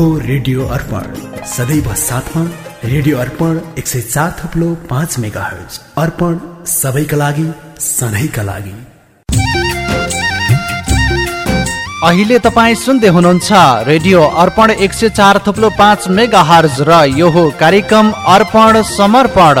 हो रेडियो अर्पण। सदैव साथमा रेडियो अर्पण एक सय चार थप्लो पाँच मेगा हर्ज अर्पण सबैका लागि सधैँका लागि। अहिले तपाईँ सुन्दै हुनुहुन्छ रेडियो अर्पण एक सय चार थुप्लो पाँच मेगा हर्ज र यो हो कार्यक्रम अर्पण समर्पण।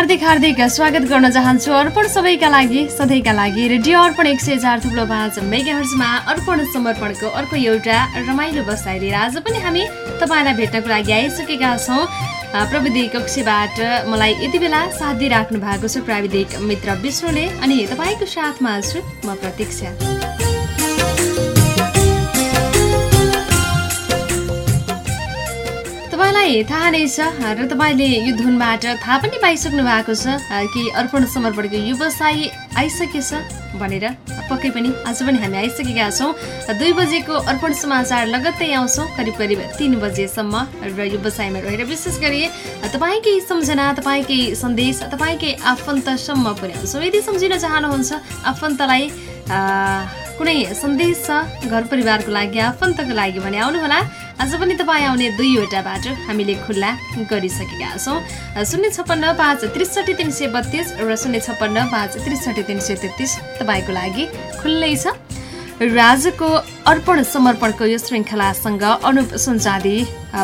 हार्दिक हार्दिक स्वागत गर्न चाहन्छु अर्पण सबैका लागि सधैँका लागि। रेडियो अर्पण एक सय चार थुप्रो पाँच मेगाहर्जमा अर्पण समर्पणको अर्को एउटा रमाइलो बसाइ आज पनि हामी तपाईँलाई भेट्नको लागि आइसकेका छौँ। प्रविधि कक्षबाट मलाई यति बेला साथ दिइराख्नु भएको छ प्राविधिक मित्र विष्णुले अनि तपाईँको साथमा छु म प्रतीक्षा। तपाईँलाई थाहा नै छ र तपाईँले यो धुनबाट थाहा पनि पाइसक्नु भएको छ कि अर्पण समर्पणको व्यवसाय आइसकेछ भनेर। पक्कै पनि आज पनि हामी आइसकेका छौँ। दुई बजेको अर्पण समाचार लगत्तै आउँछौँ करिब करिब तिन बजेसम्म र व्यवसायमा रहेर विशेष गरी तपाईँकै सम्झना तपाईँकै सन्देश तपाईँकै आफन्तसम्म पुर्याउँछौँ यदि सम्झिन चाहनुहुन्छ आफन्तलाई कुनै सन्देश छ घर परिवारको लागि आफन्तको लागि भने आउनुहोला। आज पनि तपाईँ आउने दुईवटा बाटो हामीले खुल्ला गरिसकेका छौँ। शून्य छप्पन्न पाँच त्रिसठी तिन सय बत्तिस र शून्य छप्पन्न पाँच त्रिसठी तिन सय तेत्तिस तपाईँको लागि खुल्लै छ। र आजको अर्पण समर्पणको यो श्रृङ्खलासँग अनुप सुनचाँदी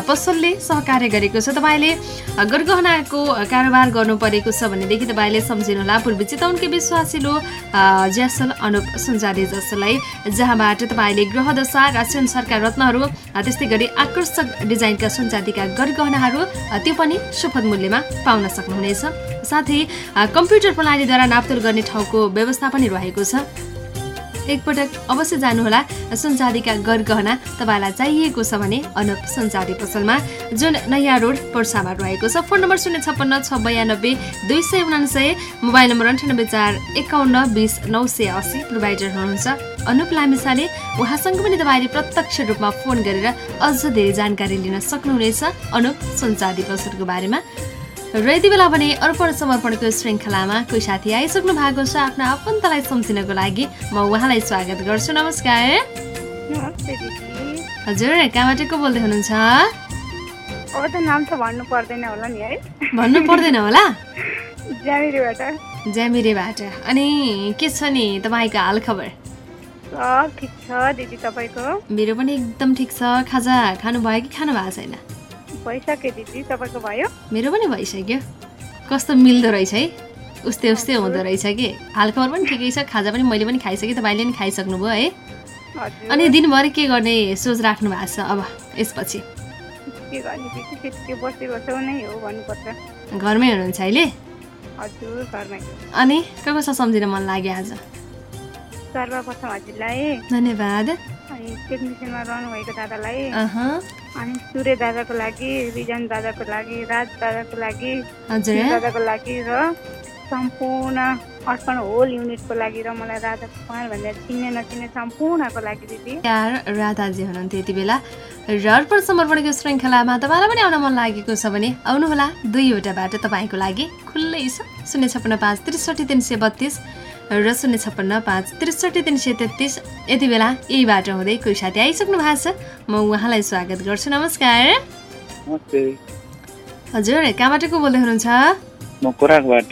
पसलले सहकार्य गरेको छ। तपाईँले गरगहनाको कारोबार गर्नु परेको छ भनेदेखि तपाईँले सम्झिनुहोला। पूर्वी चितवनकै विश्वासिलो ज्यासल अनुप सुनचाँदी जसलाई जहाँबाट तपाईँले ग्रहदशा राशिअनुसारका रत्नहरू त्यस्तै गरी आकर्षक डिजाइनका सुनचाँदीका गरगहनाहरू त्यो पनि सुपथ मूल्यमा पाउन सक्नुहुनेछ। साथै कम्प्युटर प्रणालीद्वारा नापतोल गर्ने ठाउँको व्यवस्था पनि रहेको छ। एकपटक अवश्य जानुहोला। सुनचाँदीका गरगहना तपाईँलाई चाहिएको छ भने अनुप सुनचाँदी पसलमा जुन नयाँ रोड पर्सामा रहेको छ फोन नम्बर शून्य छप्पन्न छ बयानब्बे दुई सय उनासय मोबाइल नम्बर अन्ठानब्बे चार एकाउन्न बिस नौ सय असी प्रोभाइडर हुनुहुन्छ। अनुप लामिसाले उहाँसँग पनि तपाईँले प्रत्यक्ष रूपमा फोन गरेर अझ धेरै जानकारी लिन सक्नुहुनेछ। अनुप सुनचाँदी पसलको बारेमा। र यति बेला भने अर्पण समर्पणको श्रृङ्खलामा कोही साथी आइसक्नु भएको छ आफ्नो आफन्तलाई सम्झिनको लागि म उहाँलाई स्वागत गर्छु। नमस्कार। हजुर कहाँबाट को बोल्दै हुनुहुन्छ? भन्नु पर्दैन होला नि है। भन्नु पर्दैन होला? ज्यामिरेबाट। ज्यामिरेबाट। अनि के छ नि तपाईँको हाल खबर? ठिक छ दिदी तपाईँको? मेरो पनि एकदम ठिक छ। खाजा खानुभयो कि खानु भएको छैन? भइसक्यो दिदी तपाईँको भयो? मेरो पनि भइसक्यो। कस्तो मिल्दो रहेछ है? उस्तै उस्तै हुँदो रहेछ कि? हालखबर पनि ठिकै छ खाजा पनि मैले पनि खाइसकेँ तपाईँले पनि खाइसक्नुभयो है? अनि दिनभरि के गर्ने सोच राख्नु भएको छ अब यसपछि? घरमै हुनुहुन्छ अहिले? अनि को कसो सम्झिन मन लाग्यो आज? सर्वप्रथम हजुरलाई। धन्यवाद। अनि टेक्निसियनमा रहनुभएको दादालाई। अनि सूर्य दादाको लागि रिजन दादाको लागि राज दादाको लागि दादाको लागि र सम्पूर्ण अर्पण होल युनिटको लागि र मलाई राधा कुमार भनेर चिन्ने नचिन्ने सम्पूर्णको लागि दिदी। यार राधाजी हुनुहुन्थ्यो यति बेला। र अर्पण समर्पणको श्रृङ्खलामा तपाईँलाई पनि आउन मन लागेको छ भने आउनुहोला। दुईवटा बाटो तपाईँको लागि खुल्लै छ। शून्य छप्पन्न पाँच त्रिसठी तिन सय बत्तिस। र शून्य छप्पन्न पाँच त्रिसठी तिन सय तेत्तिस। यति बेला यही बाटो हुँदै कोही साथी आइसक्नु भएको छ। म उहाँलाई स्वागत गर्छु। नमस्कार। हजुर कहाँबाट को बोल्दै हुनुहुन्छ? कोराकबाट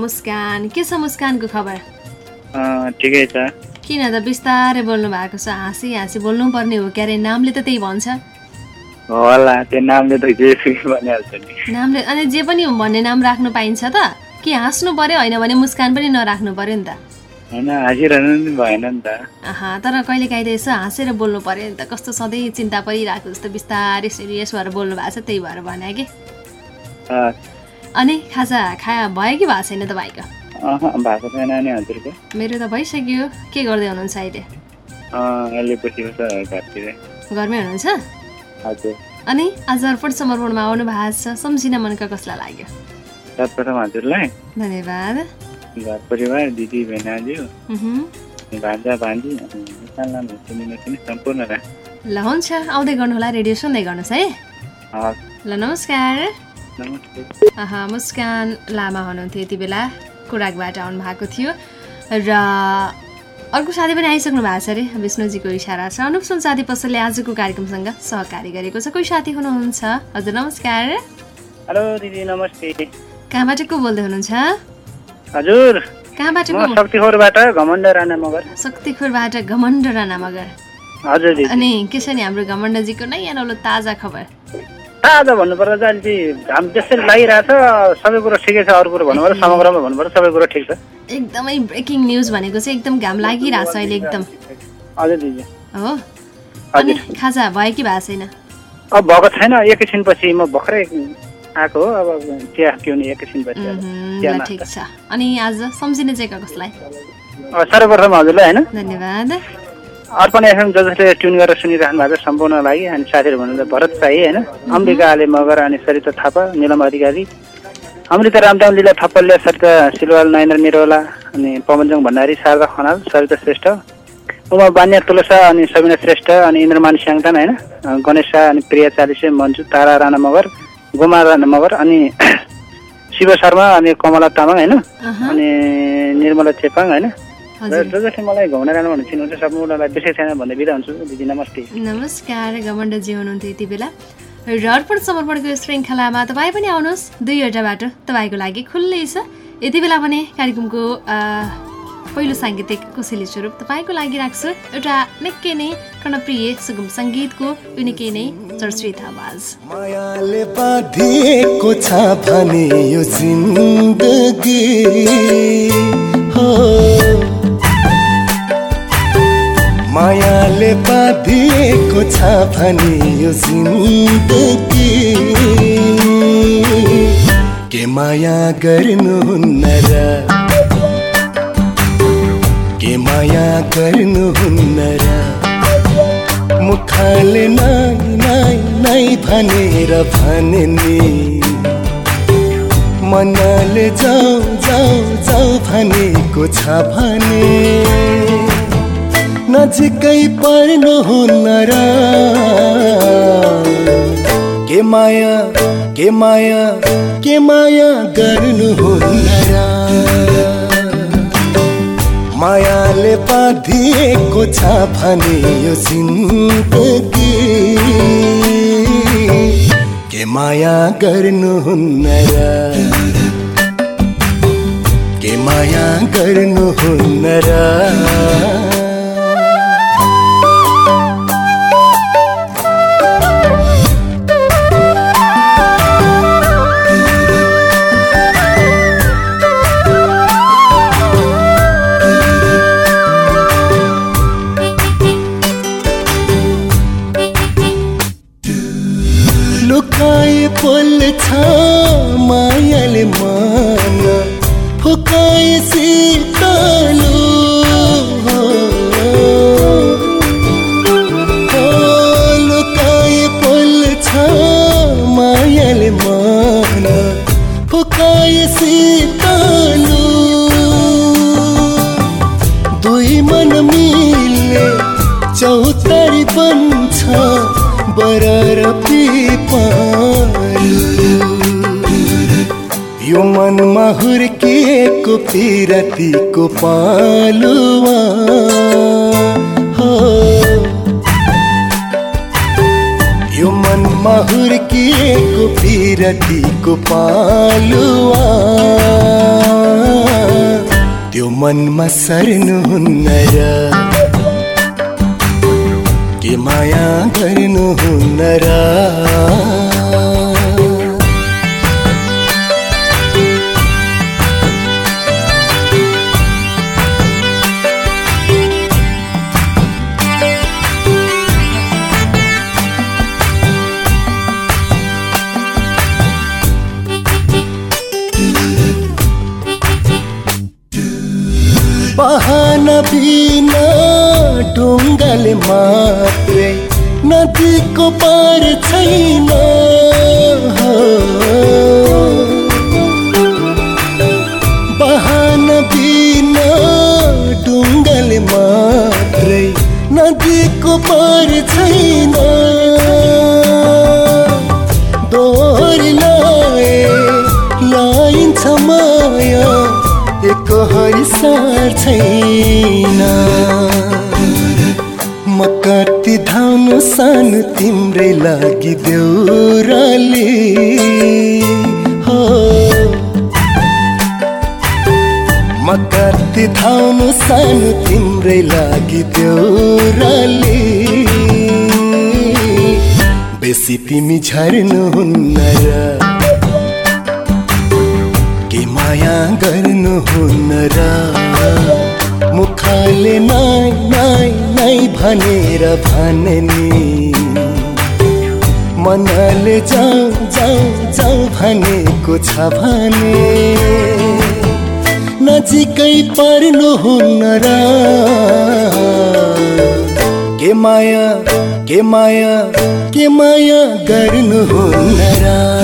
मुस्कान। के छ मुस्कानको खबर? ठिकै छ। किन त बिस्तारै बोल्नु भएको छ? हाँसी हाँसी बोल्नु पर्ने हो। क्यारे नामले त त्यही भन्छ। होला त्यो नामले त जे नामले अनि जे पनि भन्ने नाम राख्नु पाइन्छ त। के हाँस्नु पर्यो होइन भने मुस्कान पनि नराख्नु पर्यो नि त। तर कहिले काहीँ त यसो हाँसेर बोल्नु पर्यो नि त। कस्तो सधैँ चिन्ता परिरहेको जस्तो बिस्तारै सिरियस भएर बोल्नु भएको छ त्यही भएर भने कि। अनि खाजा खाया भयो कि भएको छैन तपाईँको? मेरो त भइसक्यो। के गर्दै हुनुहुन्छ अहिले? घरमै हुनुहुन्छ? अनि आज अर्पण समर्पणमा आउनु भएको छ। सम्झिन मनका कसलाई लाग्यो? सर्वप्रथम हजुरलाई धन्यवाद। घर परिवार दिदी भेनाज्यू भान्जा भान्जी सम्पूर्ण ल हुन्छ। आउँदै गर्नुहोला रेडियो सुन्दै गर्नुहोस् है। ल नमस्कार। मुस्कान लामा हुनुहुन्थ्यो यति बेला कुराकबाट आउनु भएको थियो। र अर्को साथी पनि आइसक्नु भएको छ अरे विष्णुजीको इसारा छ। अनुप साथी पसलले आजको कार्यक्रमसँग सहकारी गरेको छ। कोही साथी हुनुहुन्छ? हजुर नमस्कार। हेलो दिदी नमस्ते। कहाँबाट को बोल्दै हुनुहुन्छ? हजुर। कहाँबाट शक्तिखोरबाट घमण्ड राणा मगर। शक्तिखोरबाट घमण्ड राणा मगर। हजुर अनि के छ नि हाम्रो घमण्डजीको नयाँ नौलो ताजा खबर? ताजा भन्नुपर्दा चाहिँ अहिले घाम त्यसरी लागिरहेछ सबै कुरो ठिकै छ अरू कुरो भन्नुपर्दा समग्रमा भन्नुपर्दा सबै कुरो ठिक छ। एकदमै ब्रेकिङ न्युज भनेको चाहिँ एकदम घाम लागिरहेछ अहिले एकदम। हजुर दिदी हो? अनि खाजा भयो कि भएको छैन? अब भएको छैन एकैछिनपछि म भर्खरै आएको हो अब चिया पिउने एकैछिनपछि ठिक छ। अनि आज सम्झिने चाहिँ कसलाई? सर्वप्रथम हजुरलाई होइन? धन्यवाद। अर्पण एफएम ज जसले ट्युन गरेर सुनिरहनु भएको छ सम्पूर्ण लागि अनि साथीहरू भन्नुहुन्छ भरत साई होइन? अम्बिका आले मगर अनि सरिता थापा निलम अधिकारी। अमृता रामटाउन लीला थप्पल्य सरिता सिलवाल नयन्द्र निरोला अनि पवनजङ भण्डारी शारदा खनाल सरिता श्रेष्ठ उमा बान्या तुलसा अनि सबिना श्रेष्ठ अनि इन्द्रमान स्याङतान होइन? गणेश शाह अनि प्रिया चालिसे मन्जु तारा राणा मगर गोमा मगर अनि शिव शर्मा अनि कमला तामाङ होइन? अनि निर्मला चेपाङ होइन? र जो जसले मलाई घुम्न जानु भने चिन्नुहुन्छ सम्पूर्णलाई विशेष छैन भन्दै बिदा हुन्छु। दिदी नमस्ते। नमस्कार गमण्डजी हुनुहुन्थ्यो यति बेला। र अर्पण समर्पणको श्रृङ्खलामा तपाईँ पनि आउनुहोस्। दुईवटा बाटो तपाईँको लागि खुल्लै छ। यति बेला पनि कार्यक्रमको पहिलो साङ्गीतिक कुशली स्वरूप तपाईँको लागि राख्छु। एउटा निकै नै कर्णप्रिय सुगम सङ्गीतको यो निकै नै चर्चित आवाज। मायाले बाँधिएको छ भने यो जिन्दगी। हो। मायाले बाँधिएको छ भने यो जिन्दगी। के माया गर्नुहुन्न र के माया गर्नुहुन्न र मुखाले नाइ नाइ नाइ भनेर भने नि मनले जाऊ जाऊ जाऊ भनेको छ भने। नजिकै पर्नुहुन्न र के माया के माया के माया गर्नुहुन्न र मायाले बाँधिएको छ भने यो जिन्दगी। के माया गर्नुहुन्न र? के माया गर्नुहुन्न र? हुर्किएको पिरतीको पालुवा। हो। यो मनमा हुर्किएको पिरतीको पालुवा। त्यो मनमा सर्नुहुन्न र के माया गर्नुहुन्न र छैन म कति धाउनु सानो तिम्रै लागि देउराली हो। म कति धाउनु सानो तिम्रै लागि देउराली बेसी तिमी झर्नुहुन्न र के माया गर्नुहुन्न र मुखले नाइ नाइ नाइ भनेर भन्ने। मनले जाउँ जाउँ जाउँ भनेको छ भने। नजिकै पर्नुहुन्न र। के माया के माया के माया गर्नुहुन्न र।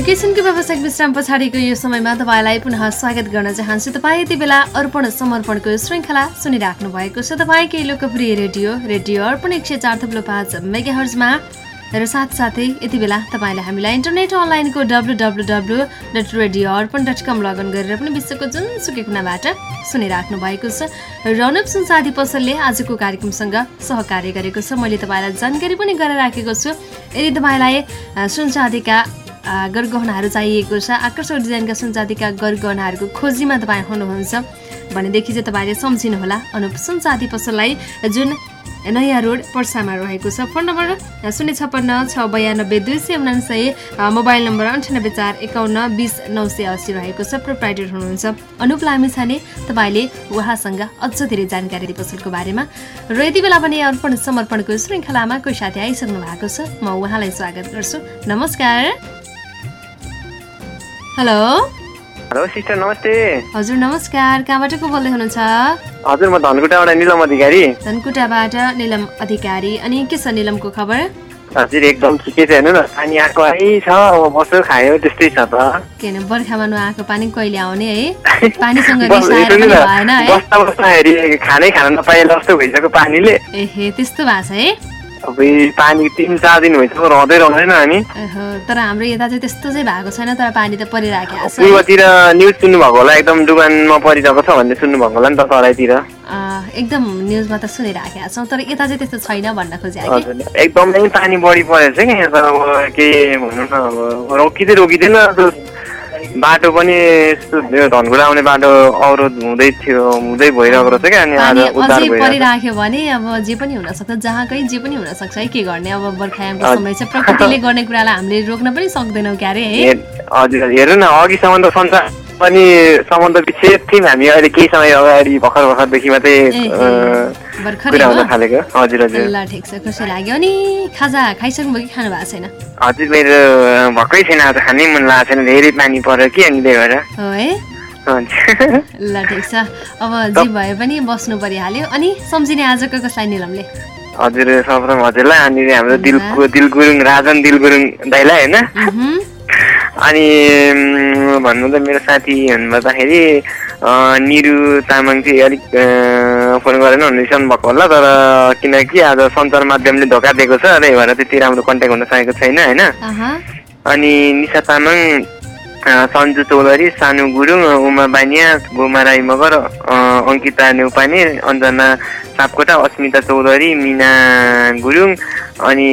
एकैछिनको व्यावसायिक विश्राम पछाडिको यो समयमा तपाईँलाई पुनः स्वागत गर्न चाहन्छु। तपाईँ यति बेला अर्पण समर्पणको श्रृङ्खला सुनिराख्नु भएको छ। तपाईँकै लोकप्रिय रेडियो रेडियो अर्पण एक सय चार थुप्रो पाँच मेगा हर्जमा र साथसाथै यति बेला तपाईँले हामीलाई इन्टरनेट अनलाइनको W W W dot radio Arpan dot com login गरेर पनि विश्वको जुनसुकै कुनाबाट सुनिराख्नु भएको छ। रनप सुनसादी पसलले आजको कार्यक्रमसँग सहकार्य गरेको छ। मैले तपाईँलाई जानकारी पनि गराइराखेको छु। यदि तपाईँलाई सुनसादीका गरगहनाहरू चाहिएको छ। आकर्षक डिजाइनका सुनचाँदीका गरगहनाहरूको खोजीमा तपाईँ हुनुहुन्छ भनेदेखि चाहिँ तपाईँले सम्झिनुहोला। अनुप सुनचाँदी पसललाई जुन नयाँ रोड पर्सामा रहेको छ। फोन नम्बर शून्य छप्पन्न छ बयानब्बे दुई सय उनासय मोबाइल नम्बर अन्ठानब्बे चार एकाउन्न बिस नौ सय अस्सी रहेको छ। प्रोप्राइटर हुनुहुन्छ। अनुप लामी छाने तपाईँले उहाँसँग अझ धेरै जानकारी पसलको बारेमा। र यति बेला पनि अर्पण समर्पणको श्रृङ्खलामा कोही साथी आइसक्नु भएको छ। म उहाँलाई स्वागत गर्छु। नमस्कार। हेलो। हेलो सिस्टर नमस्ते। हजुर नमस्कार। कहाँबाट को बोल्दै हुनुहुन्छ? हजुर म धनकुटाबाट निलम अधिकारी। धनकुटाबाट निलम अधिकारी। अनि के छ निलमको खबर? हजुर एकदम ठिकै छ। हेर्नु न पानी आएको है छ। अब बस्यो खायो त्यस्तै छ त। के अरे बर्खामा नआएको पानी कहिले आउने है? पानीसँग रिसाएर पनि भएन है। बस्दा बस्दाखेरि खानै खान नपाए जस्तो भइसक्यो पानीले। एहे त्यस्तो भएको छ है। अब पानी तिन चार दिन भइसक्यो रहँदै रहँदैन हामी। तर हाम्रो यता चाहिँ त्यस्तो चाहिँ भएको छैन तर पानी त परिराखेको छ। पूर्वतिर न्युज सुन्नुभएको होला एकदम डुबानमा परिरहेको छ भन्ने सुन्नुभएको होला नि त तराईतिर। एकदम न्युजमा त सुनिराखेका छौँ तर यता चाहिँ त्यस्तो छैन भन्न खोजे कि। हजुर एकदमै पानी बढी परेको छ कि यहाँ त अब के भनौँ न अब रोकिँदै रोकिँदैन बाटो पनि यस्तो धनकुटा आउने बाटो अवरोध हुँदै थियो हुँदै भइरहेको रहेछ क्या अनि आज उद्धार परिराख्यो भने अब जे पनि हुनसक्छ जहाँ कहीँ जे पनि हुनसक्छ है के गर्ने अब बर्खायामको। समय चाहिँ प्रकृतिले गर्ने कुरालाई हामीले रोक्न पनि सक्दैनौँ क्यारे है हजुर हेर्नु न अघिसम्म त संसार पनि सम्बन्ध विच्छेद थियौँ हामी अहिले केही समय अगाडि भर्खर भर्खरदेखि मात्रै भर्खरै हजुर हजुर। ल ठिक छ। खुसी लाग्यो। अनि खाजा खाइसक्नुभयो कि खानु भएको छैन? हजुर मेरो भएकै छैन आज खानै मन लागेको छैन। धेरै पानी कि अनि त्यही भएर। हो है? ल ठिक छ। अब जे भए पनि बस्नु परिहाल्यो। अनि सम्झिने आजको कसलाई निलमले? हजुर सर्वप्रथम हजुरलाई अनि हाम्रो दिल दिल गुरुङ राजन दिल गुरुङ दाइलाई होइन। अनि भन्नु त मेरो साथी भन्नुपर्दाखेरि निरु तामाङ चाहिँ अलिक फोन गरेन रिसाउनु भएको होला तर किनकि आज सञ्चार माध्यमले धोका दिएको छ त्यही भएर त्यति राम्रो कन्ट्याक्ट हुन सकेको छैन होइन? अनि निशा तामाङ सन्जु चौधरी सानु गुरुङ उमा बानिया गोमा राई मगर अङ्किता नेउपाने अञ्जना सापकोटा अस्मिता चौधरी मिना गुरुङ अनि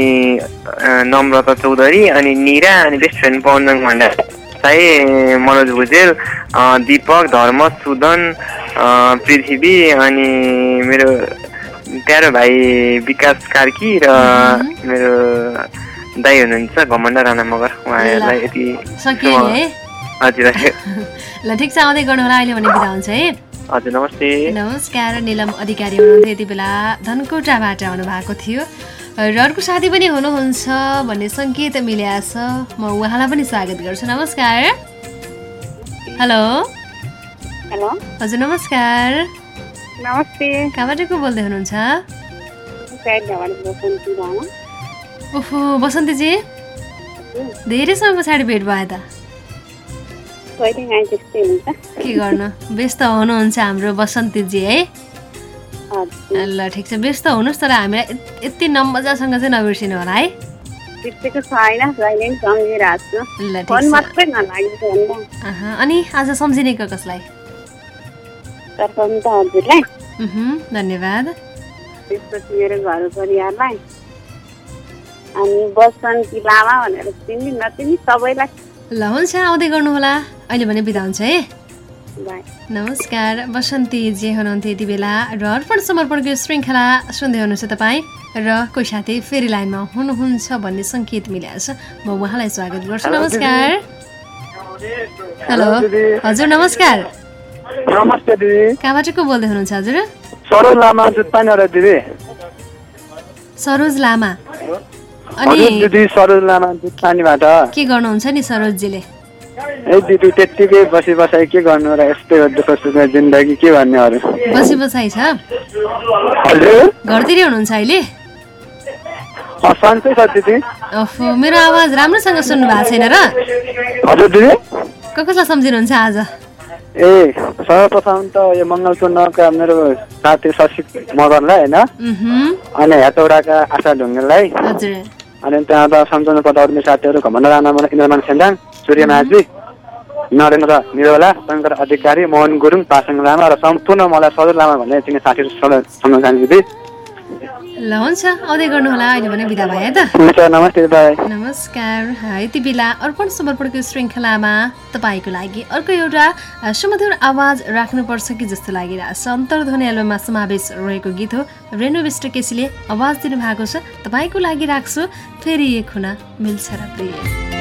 नम्रता चौधरी अनि निरा अनि बेस्ट फ्रेन्ड पवनजङ भण्डार। साई मनोज भुजेल दिपक धर्म सुदन पृथ्वी अनि मेरो प्यारो भाइ विकास कार्की र मेरो दाई हुनुहुन्छ घमण्ड राणा मगर उहाँहरूलाई यति हजुर हजुर ल ठिक छ आउँदै गर्नु होला अहिले भने बिदा हुन्छ है। हजुर नमस्ते। नमस्कार निलम अधिकारी हुनुहुन्थ्यो यति बेला धनकोटाबाट आउनु भएको थियो। र अर्को साथी पनि हुनुहुन्छ भन्ने सङ्केत मिल्या छ। म उहाँलाई पनि स्वागत गर्छु नमस्कार। हेलो। हेलो। हजुर नमस्कार। नमस्ते। कहाँबाट को बोल्दै हुनुहुन्छ। ओहो बसन्तीजी। धेरै समय पछाडि भेट भयो त। के गर्नु? व्यस्त हुनुहुन्छ हाम्रो बसन्तीजी है? ल ठिक छ। व्यस्त हुनुहोस् तर हामीलाई यत- नमजासँग चाहिँ नबिर्सिनु होला है? अनि आज सम्झिनेको कसलाई? धन्यवाद। मेरो घर परिवारलाई। अनि बसन्ती लामा भनेर चिन्ने नचिन्ने सबैलाई। ल हुन्छ आउँदै गर्नुहोला। अहिले भने बिदा हुन्छ है नमस्कार बसन्ती जे हुनुहुन्थ्यो यति बेला र अर्पण समर्पणको श्रृङ्खला सुन्दै हुनुहुन्छ तपाईँ र कोही साथी फेरि लाइनमा हुनुहुन्छ भन्ने सङ्केत मिलेको छ म उहाँलाई स्वागत गर्छु। नमस्कार। हेलो। हजुर नमस्कार। नमस्ते दिदी। कहाँबाट को बोल्दै हुनुहुन्छ हजुर? सरोज लामा दिदी। सरोज लामा। अनि दिदी सरोज लामा के गर्नुहुन्छ नि सरोजजीले? ए दिदी त्यत्तिकै बसी बसाइ के गर्नु र यस्तै हो दुःख सुख जिन्दगी के भन्ने अरू? बसी बसाइ छ? हजुर घरतिरै हुनुहुन्छ अहिले? सन्चै छ दिदी। ओहो मेरो आवाज राम्रोसँग सुन्नु भएको छैन र। हजुर दिदी। को कसलाई सम्झिनुहुन्छ आज? ए सर्वप्रथम त यो मङ्गलचुन्डका मेरो साथी शशि मगरलाई होइन अनि हेटौडाका आशा ढुङ्गेललाई हजुर। अनि त्यहाँ त सम्झाउनु पर्दा अरू मेरो साथीहरू घमण्ड राणाबाट इन्द्रमान सेन्दाङ सूर्य माझी नरेन्द्र निरोला शङ्कर अधिकारी मोहन गुरुङ पासाङ लामा र सम्पूर्ण मलाई सदर लामा भन्ने चिने साथीहरू सम्झाउन चाहन्छु दिदी ल हुन्छ। आउँदै गर्नुहोला। अहिले भने बिदा भयो है त। नमस्ते नमस्कार। हा, यति बेला अर्पण समर्पणको श्रृङ्खलामा तपाईँको लागि अर्को एउटा सुमधुर आवाज राख्नुपर्छ कि जस्तो लागिरहेछ अन्तर्ध्वनि एल्बममा समावेश रहेको गीत हो। रेणु विष्ट केसीले आवाज दिनुभएको छ। तपाईँको लागि राख्छु फेरि एक हुन मिल्छ र प्रिय।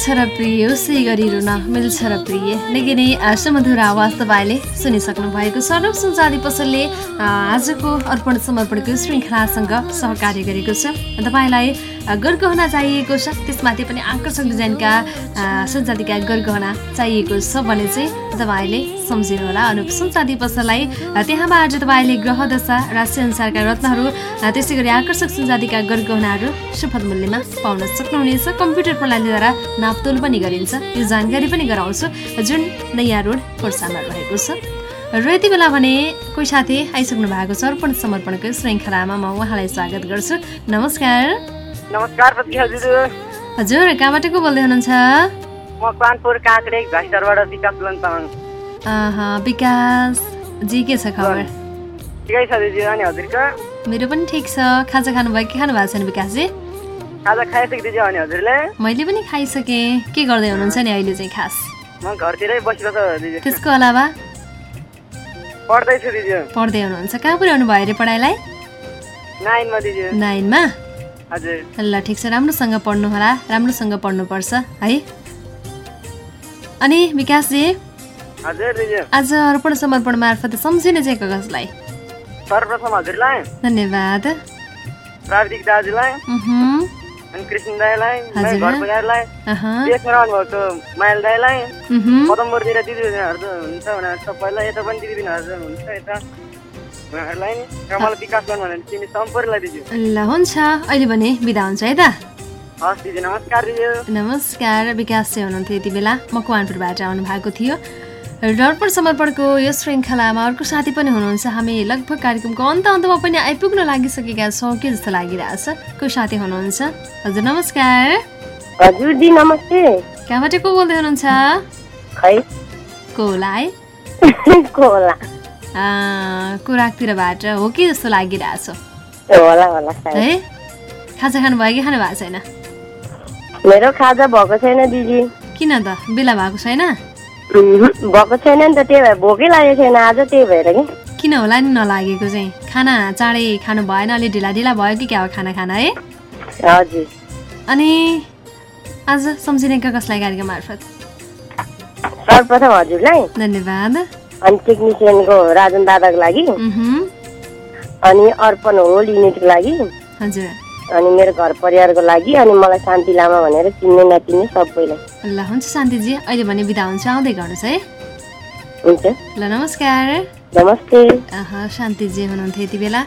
मिल्छ र प्रिय उसै गरी रुन मिल्छ र प्रिय निकै नै सुमधुर आवाज तपाईँले सुनिसक्नु भएको छ। र पसलले आजको अर्पण समर्पणको श्रृङ्खलासँग सहकार्य गरेको छ। तपाईँलाई गरगहना चाहिएको छ। त्यसमाथि पनि आकर्षक डिजाइनका सुनचादीका गरगहना चाहिएको छ भने चाहिँ तपाईँले सम्झिनुहोला। अनुप सुनचादी पसललाई त्यहाँबाट तपाईँले ग्रह दशा राशिअनुसारका रत्नहरू त्यसै गरी आकर्षक सुनचादीका गरगहनाहरू सुपथ मूल्यमा पाउन सक्नुहुनेछ। कम्प्युटर प्रणालीद्वारा नापतोल पनि गरिन्छ। यो जानकारी पनि गराउँछु। जुन नयाँ रोड खोर्सामा रहेको छ। र यति बेला भने कोही साथी आइसक्नु भएको छ। अर्पण समर्पणको श्रृङ्खलामा म उहाँलाई स्वागत गर्छु। नमस्कार। नमस्कार हजुर। हजुर कहाँबाट को बोल्दै हुनुहुन्छ? म कानपुर काँक्रे घाइसरबाट विकास लोन तामाङ विकास जी के छ खबर? ठिकै छ दिदी अनि हजुरको? मेरो पनि ठिक छ। खाजा खानुभयो कि खानु भएको छैन विकासजी? खाजा खाइसक्यो दिदी अनि हजुरले? मैले पनि खाइसकेँ। के गर्दै हुनुहुन्छ नि अहिले चाहिँ खास? म घरतिरै बसेको छ दिदी। त्यसको अलावा? पढ्दैछु दिदी। पढ्दै हुनुहुन्छ। कहाँ पुर्याउनु भयो अरे पढाइलाई? नाइनमा दिदी। नाइनमा? ल ठिक छ राम्रोसँग पढ्नु होला राम्रोसँग पढ्नुपर्छ है? अनि विकासजी? दिदी। आज अर्पण समर्पण मार्फत सम्झिने चाहिँ कागजलाई? सर्वप्रथम हजुरलाई धन्यवाद। प्राविधिक दाजुलाई अनि कृष्ण दाईलाई। घर अहँ, देशमा रहनुभएको माइल दाईलाई। पदमपुरतिर दिदीबहिनीहरू हुन्छ भनेर सबैलाई यता पनि दिदीबहिनीहरू हुन्छ यता। उहाँहरूलाई नि र मलाई विकास गर्नु भनेर तिमी सम्पूर्णलाई दिदी ल हुन्छ। अहिले भने बिदा हुन्छ है त? हस् दिदी नमस्कार नमस्कार विकास चाहिँ हुनुहुन्थ्यो यति बेला। मकवानपुरबाट आउनु भएको थियो। र अर्पण समर्पणको यो श्रृङ्खलामा अर्को साथी पनि हुनुहुन्छ। हामी लगभग कार्यक्रमको अन्त अन्तमा पनि आइपुग्न लागिसकेका छौँ के जस्तो लागिरहेछ। कोही साथी हुनुहुन्छ? हजुर नमस्कार। हजुर दी नमस्ते। कहाँबाट को बोल्दै हुनुहुन्छ? खै? को होला है? को होला कुराकतिरबाट हो कि जस्तो लागिरहेछ। है खाजा खानुभयो कि खानु भएको छैन मेरो खाजा भएको छैन दिदी किन त बेला भएको छैन भएको छैन नि त त्यही भएर भोकै लागेको छैन आज त्यही भएर कि किन होला नि नलागेको चाहिँ खाना चाँडै खानु भएन अलि ढिला ढिला भयो कि क्या हो खाना खाना है हजुर अनि आज सम्झिने कसलाई कार्यक्रम मार्फत सर्वप्रथम हजुरलाई धन्यवाद अनि टेक्निसियनको राजन दादाको लागि। अनि अर्पण होल युनिटको लागि। अनि मेरो घर परिवारको लागि अनि मलाई शान्ति लामा भनेर चिन्ने नचिन्ने सबैलाई। ल हुन्छ शान्तिजी। अहिले भने बिदा हुन्छ। आउँदै गर्नुहोस् है। हुन्छ। ल नमस्कार। नमस्ते। शान्तिजी हुनुहुन्थ्यो यति बेला।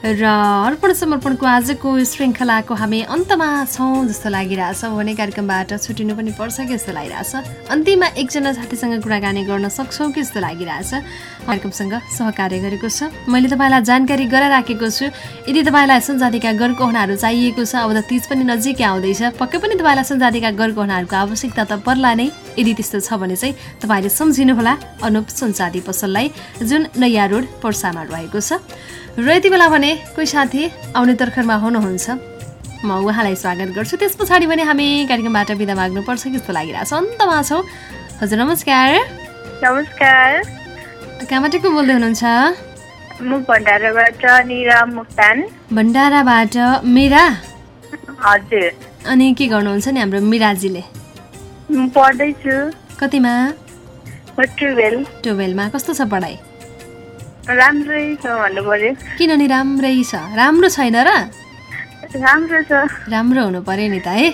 र अर्पण समर्पणको आजको श्रृङ्खलाको हामी अन्तमा छौँ जस्तो लागिरहेछ भने कार्यक्रमबाट छुटिनु पनि पर्छ कि जस्तो लागिरहेछ। अन्तिममा एकजना साथीसँग कुराकानी गर्न सक्छौँ कि जस्तो लागिरहेछ। कार्यक्रमसँग सहकार्य गरेको छ। मैले तपाईँलाई जानकारी गराइराखेको छु। यदि तपाईँलाई सुनजातिका गरगहनाहरू चाहिएको छ अब त तिज पनि नजिकै आउँदैछ। पक्कै पनि तपाईँलाई सुनजातिका गरगहनाहरूको आवश्यकता त पर्ला नै। यदि त्यस्तो छ भने चाहिँ तपाईँले सम्झिनुहोला। अनुप सुनचादी पसललाई जुन नयाँ रोड पर्सामा रहेको छ। र यति बेला भने कोही साथी आउने तर्खरमा हुनुहुन्छ म उहाँलाई स्वागत गर्छु। त्यस पछाडि भने हामी कार्यक्रमबाट बिदा माग्नुपर्छ जस्तो लागिरहेको छ अन्तमा छौँ? हजुर नमस्कार। नमस्कार। कहाँबाट को बोल्दै हुनुहुन्छ? म भण्डाराबाट निरा मुक्तान। भण्डाराबाट मिरा? हजुर। अनि के गर्नुहुन्छ नि हाम्रो मिराजीले? पढ्दैछु। कतिमा? टुवेल्भ। टुवेल्भमा। कस्तो छ पढाइ? राम्रै छ भन्नु पर्यो। किन नि राम्रै छ। राम्रो छैन र? राम्रो छ। राम्रो हुनु पर्यो नि त है?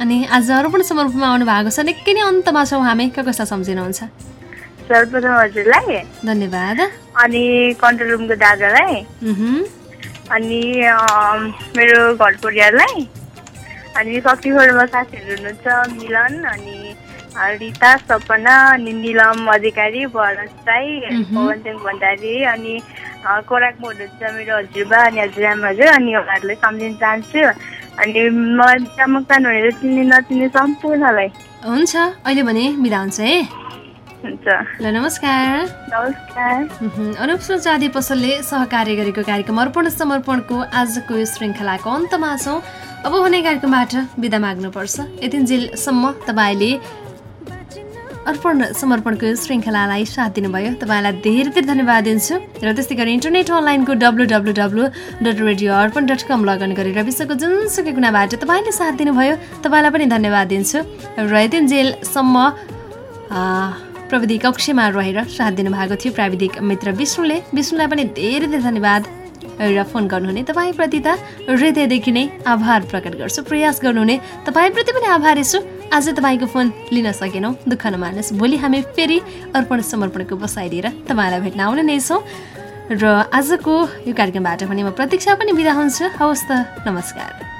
अनि आज अरू पनि समर्पणमा आउनु भएको छ। निकै नै अन्तमा छौँ हामी। के कसलाई सम्झिनुहुन्छ? सर्वप्रथम हजुरलाई। धन्यवाद। अनि कन्ट्रोल रुमको दादालाई। अनि मेरो घर परिवारलाई। अनि शक्तिखोरमा साथीहरू हुनुहुन्छ मिलन अनि रिता सपना अनि निलम अधिकारी भरत राई मह्म। पवन सिंह भण्डारी अनि कोराकमा हुनुहुन्छ मेरो हजुरबा अनि हजुरआमा हजुर अनि उहाँहरूलाई सम्झिन चाहन्छु। अनि मलाई चमकदान भनेर चिन्ने नचिन्ने सम्पूर्णलाई। हुन्छ अहिले भने बिदा हुन्छ है। हुन्छ। ल नमस्कार। नमस्कार। अनुप चाँदी पसलले सहकार्य गरेको कार्यक्रम अर्पण समर्पणको आजको यो श्रृङ्खलाको अन्तमा छौँ। अब भने कार्यक्रमबाट बिदा माग्नुपर्छ। यतिन्जेलसम्म तपाईँले अर्पण समर्पणको श्रृङ्खलालाई साथ दिनुभयो। तपाईँलाई धेरै धेरै धन्यवाद दिन्छु। र त्यस्तै गरी इन्टरनेट अनलाइनको W W W dot radio Arpan dot com login गरेर विश्वको जुनसुकै कुनाबाट तपाईँले साथ दिनुभयो तपाईँलाई पनि धन्यवाद दिन्छु। र यतिन्जेलसम्म प्रविधि कक्षमा रहेर साथ दिनुभएको थियो प्राविधिक मित्र विष्णुले। विष्णुलाई पनि धेरै धेरै धन्यवाद। र फोन गर्नुहुने तपाईँप्रति त हृदयदेखि नै आभार प्रकट गर्छु प्रयास गर्नुहुने तपाईँप्रति पनि आभारी छु। आज तपाईँको फोन लिन सकेनौँ। दुःख नमान्नुहोस् भोलि हामी फेरि अर्पण समर्पणको बसाइ लिएर तपाईँलाई भेट्न आउने नै छौँ। र आजको यो कार्यक्रमबाट पनि म प्रतीक्षा पनि बिदा हुन्छु। हवस् त नमस्कार।